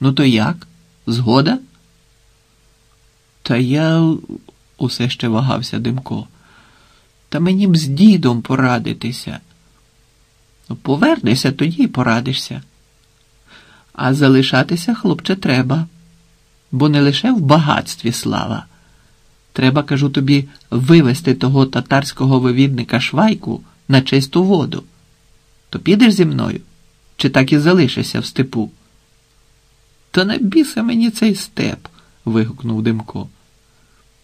Ну то як? Згода? Та я усе ще вагався Димко. Та мені б з дідом порадитися. Ну, повернешся, тоді й порадишся. А залишатися, хлопче, треба, бо не лише в багатстві слава. Треба, кажу тобі, вивести того татарського вивідника швайку на чисту воду. То підеш зі мною? Чи так і залишишся в степу? Та не біса мені цей степ. вигукнув Димко.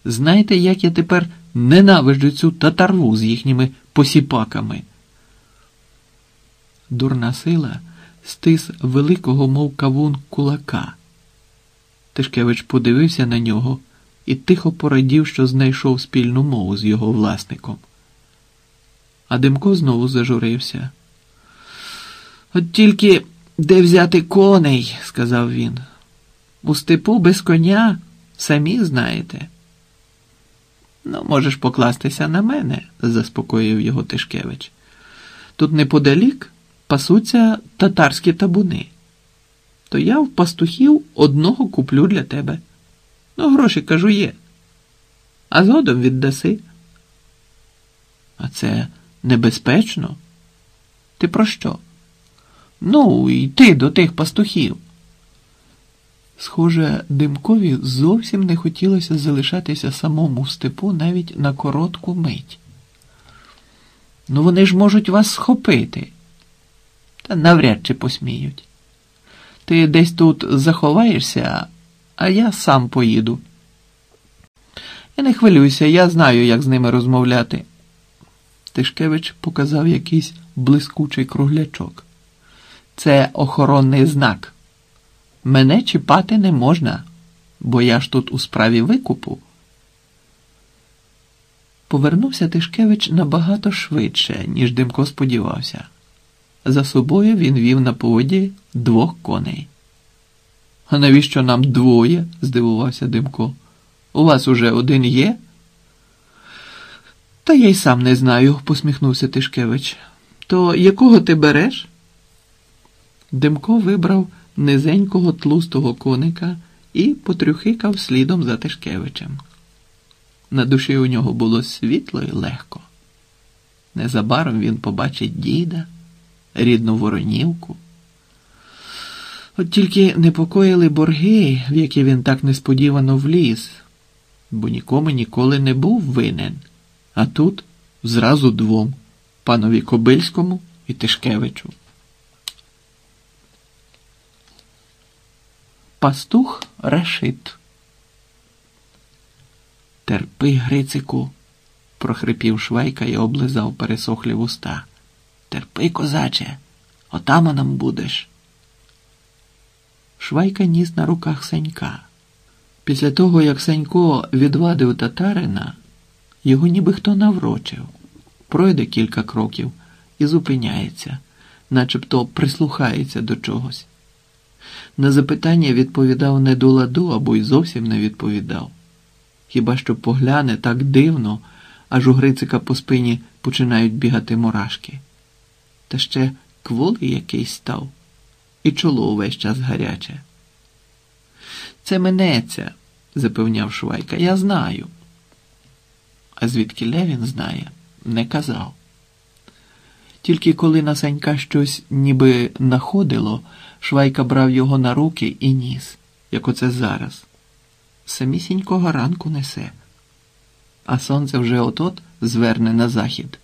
Знаєте, як я тепер ненавиджу цю татарву з їхніми посіпаками? Дурна сила стис великого, мов кавун, кулака. Тишкевич подивився на нього і тихо порадів, що знайшов спільну мову з його власником. А Димко знову зажурився. От тільки де взяти коней, сказав він. У степу без коня самі знаєте. Ну, можеш покластися на мене, заспокоїв його Тишкевич. Тут неподалік пасуться татарські табуни. То я в пастухів одного куплю для тебе. Ну, гроші, кажу, є. А згодом віддаси. А це небезпечно? Ти про що? Ну, йти до тих пастухів. Схоже, Димкові зовсім не хотілося залишатися самому в степу навіть на коротку мить. Ну, вони ж можуть вас схопити, та навряд чи посміють. Ти десь тут заховаєшся, а я сам поїду. І не хвилюйся, я знаю, як з ними розмовляти. Тишкевич показав якийсь блискучий круглячок. Це охоронний знак. Мене чіпати не можна, бо я ж тут у справі викупу. Повернувся Тишкевич набагато швидше, ніж Димко сподівався. За собою він вів на поводі двох коней. А навіщо нам двоє? здивувався Димко. У вас уже один є? Та я й сам не знаю, посміхнувся Тишкевич. То якого ти береш? Димко вибрав низенького тлустого коника і потрюхикав слідом за Тишкевичем. На душі у нього було світло і легко. Незабаром він побачить діда, рідну воронівку. От тільки непокоїли борги, в які він так несподівано вліз, бо нікому ніколи не був винен, а тут зразу двом панові Кобильському і Тишкевичу. Пастух Рашид. Терпи, Грицику, прохрипів Швайка і облизав пересохлі вуста. Терпи, козаче, отаманом будеш. Швайка ніс на руках Сенька. Після того, як Сенько відвадив татарина, його ніби хто наврочив, пройде кілька кроків і зупиняється, начебто прислухається до чогось. На запитання відповідав не до ладу або й зовсім не відповідав. Хіба що погляне так дивно, аж у Грицика по спині починають бігати мурашки. Та ще кволий якийсь став, і чоло увесь час гаряче. Це минеться, запевняв Швайка, я знаю. А звідки Левін знає, не казав. Тільки коли на Санька щось ніби находило, Швайка брав його на руки і ніс, як оце зараз. Самісінького ранку несе, а сонце вже отот зверне на захід.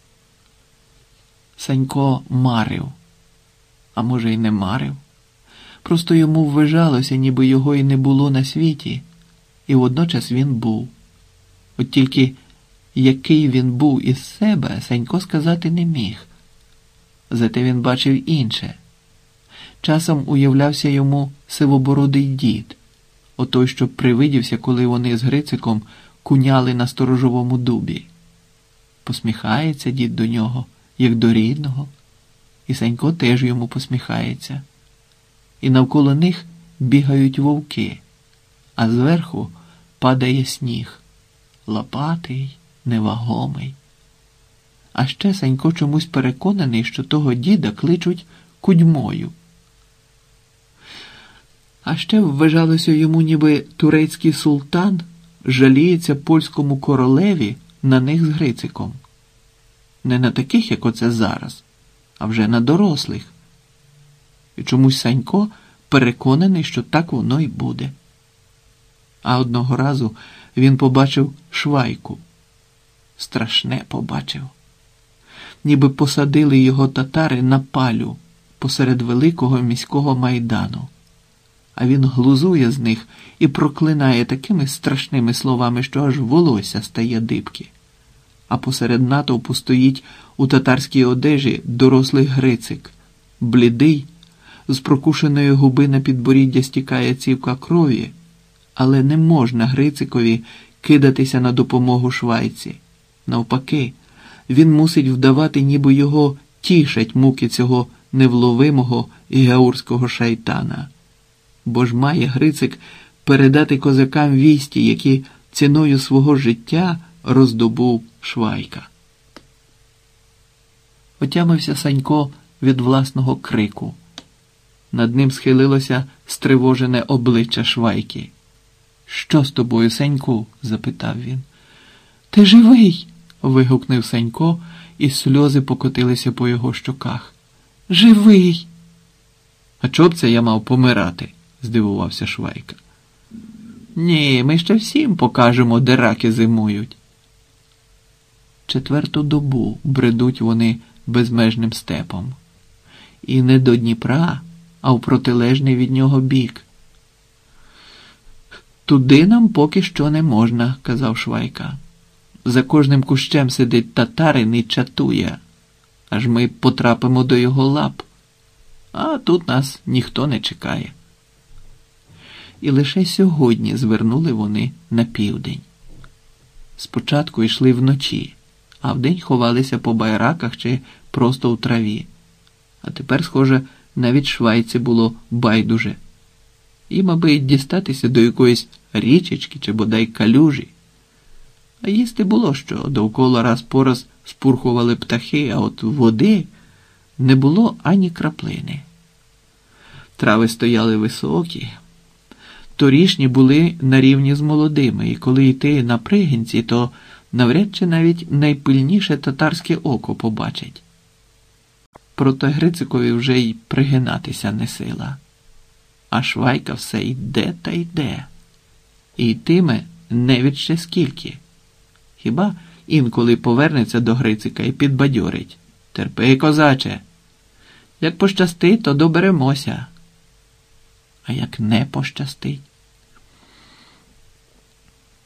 Санько марив, а може, й не марив. Просто йому ввижалося, ніби його й не було на світі, і водночас він був. От тільки який він був із себе, Санько сказати не міг. Зате він бачив інше. Часом уявлявся йому сивобородий дід, отой, що привидівся, коли вони з Грициком куняли на сторожовому дубі. Посміхається дід до нього, як до рідного, і Санько теж йому посміхається. І навколо них бігають вовки, а зверху падає сніг, лопатий, невагомий. А ще Санько чомусь переконаний, що того діда кличуть кудьмою. А ще вважалося йому, ніби турецький султан жаліється польському королеві на них з Грициком. Не на таких, як оце зараз, а вже на дорослих. І чомусь Санько переконаний, що так воно й буде. А одного разу він побачив швайку. Страшне побачив. Ніби посадили його татари на палю посеред великого міського майдану. А він глузує з них і проклинає такими страшними словами, що аж волосся стає дибки. А посеред натовпу стоїть у татарській одежі дорослий Грицик, блідий, з прокушеної губи на підборіддя стікає цівка крові, але не можна Грицикові кидатися на допомогу швайці. Навпаки, він мусить вдавати, ніби його тішать муки цього невловимого геурського шайтана. Бо ж має Грицик передати козакам вісті, які ціною свого життя роздобув Швайка. Отямився Санько від власного крику. Над ним схилилося стривожене обличчя Швайки. Що з тобою, Сеньку? запитав він. Ти живий. Вигукнув Санько, і сльози покотилися по його щоках. Живий. А чого б це я мав помирати? здивувався Швайка. Ні, ми ще всім покажемо, де раки зимують. Четверту добу бредуть вони безмежним степом. І не до Дніпра, а в протилежний від нього бік. Туди нам поки що не можна, казав Швайка. За кожним кущем сидить татарин і чатує, аж ми потрапимо до його лап, а тут нас ніхто не чекає. І лише сьогодні звернули вони на південь. Спочатку йшли вночі, а вдень ховалися по байраках чи просто у траві. А тепер, схоже, навіть швайці було байдуже. Їм аби дістатися до якоїсь річечки чи бодай калюжі. А їсти було що довкола раз по раз спурхували птахи, а от води не було ані краплини. Трави стояли високі, торішні були на рівні з молодими, і коли йти на пригінці, то навряд чи навіть найпильніше татарське око побачить. Проте Грицикові вже й пригинатися не сила. А швайка все йде та йде. І йтиме не від ще скільки. Хіба інколи повернеться до Грицика і підбадьорить. Терпи, козаче. Як пощастить, то доберемося. А як не пощастить?